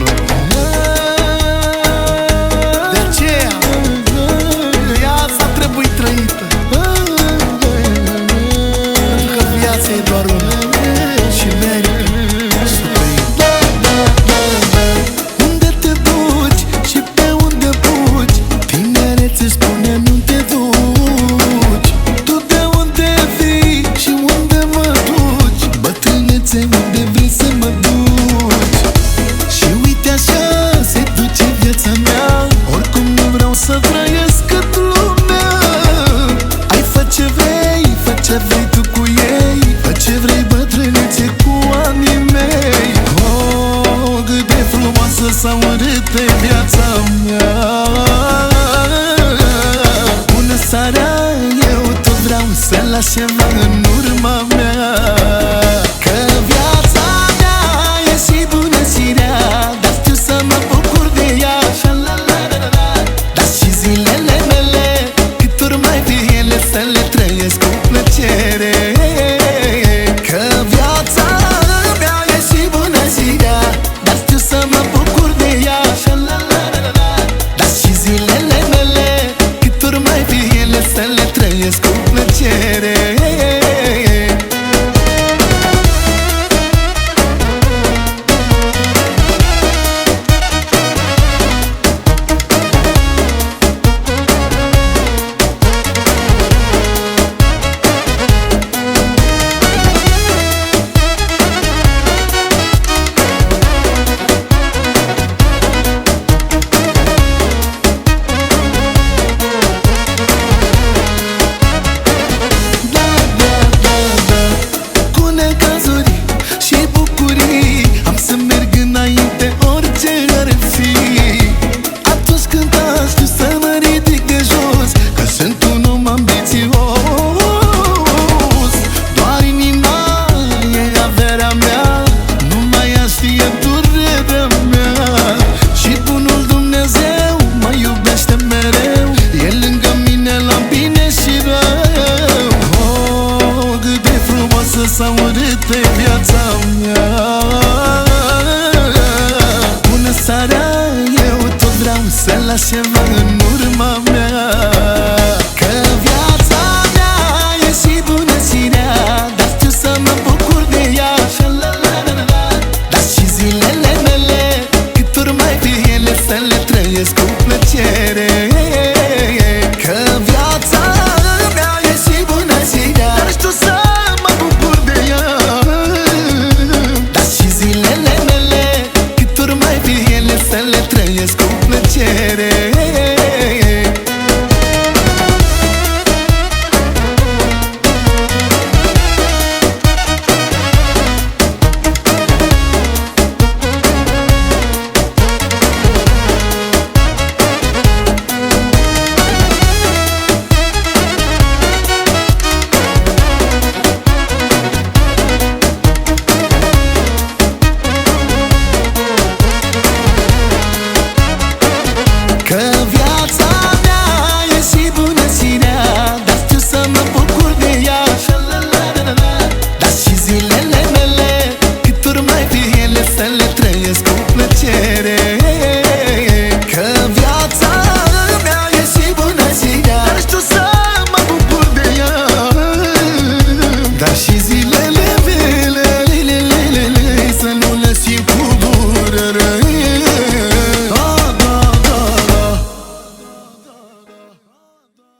moon. să urâte viața mea. Bună seara, eu tot vreau să las ceva în cu plăcere. s-a urât pe viața mea. Bună seara, eu tot vreau să las ceva să le trăiesc cu plăcere.